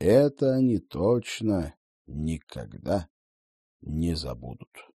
это они точно никогда не забудут.